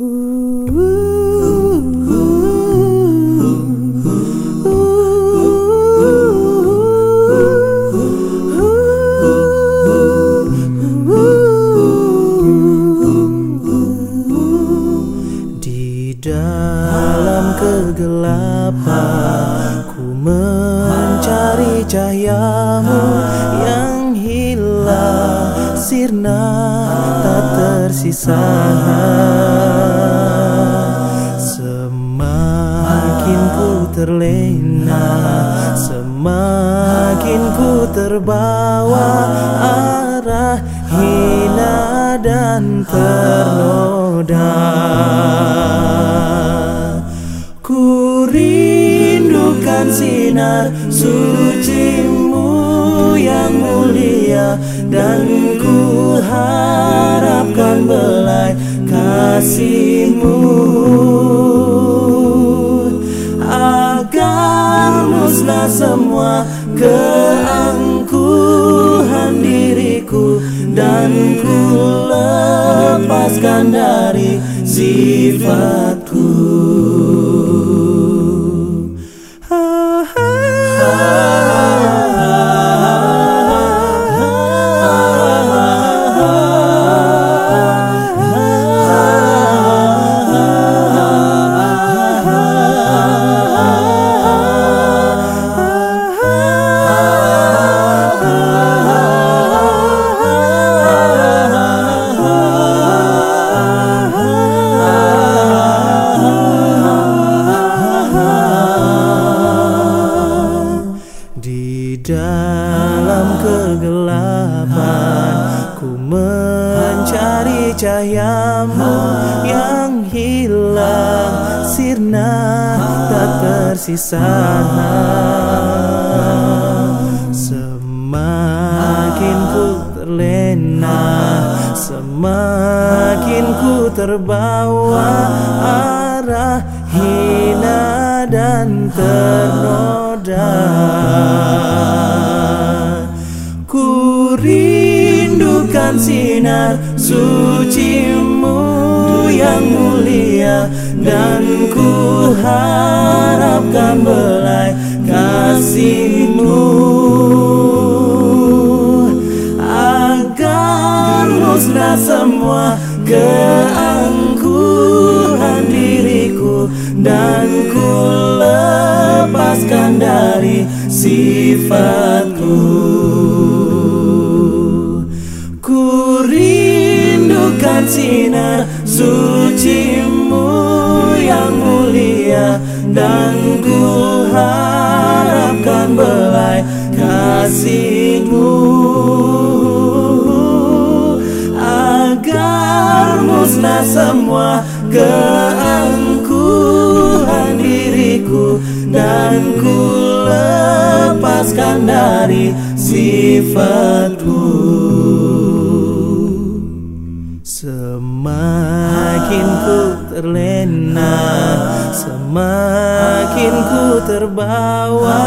Di dalam kegelapan ku mencari cahayamu yang hilang. Sirna tak tersisa Semakin ku terlena Semakin ku terbawa arah hina dan ternoda. Ku rindukan sinar sucimu yang mulia Dan ku harapkan belai kasihmu Agar musnah semua keangkuhan diriku Dan ku lepaskan dari sifatku ku mencari cahayamu yang hilang sirna tak tersisa. Semakin ku terlena Semakin ku terbawa arah hina dan ternoda. Ku sinar sucimu yang mulia Dan ku harapkan belai kasihmu. Agar musnah semua keangkuhan diriku Dan ku lepaskan dari sifatku sucimu yang mulia Dan ku harapkan belai kasihmu. Agar musnah semua keangkuhan diriku Dan ku lepaskan dari sifatku Semakin ku terlena Semakin ku terbawa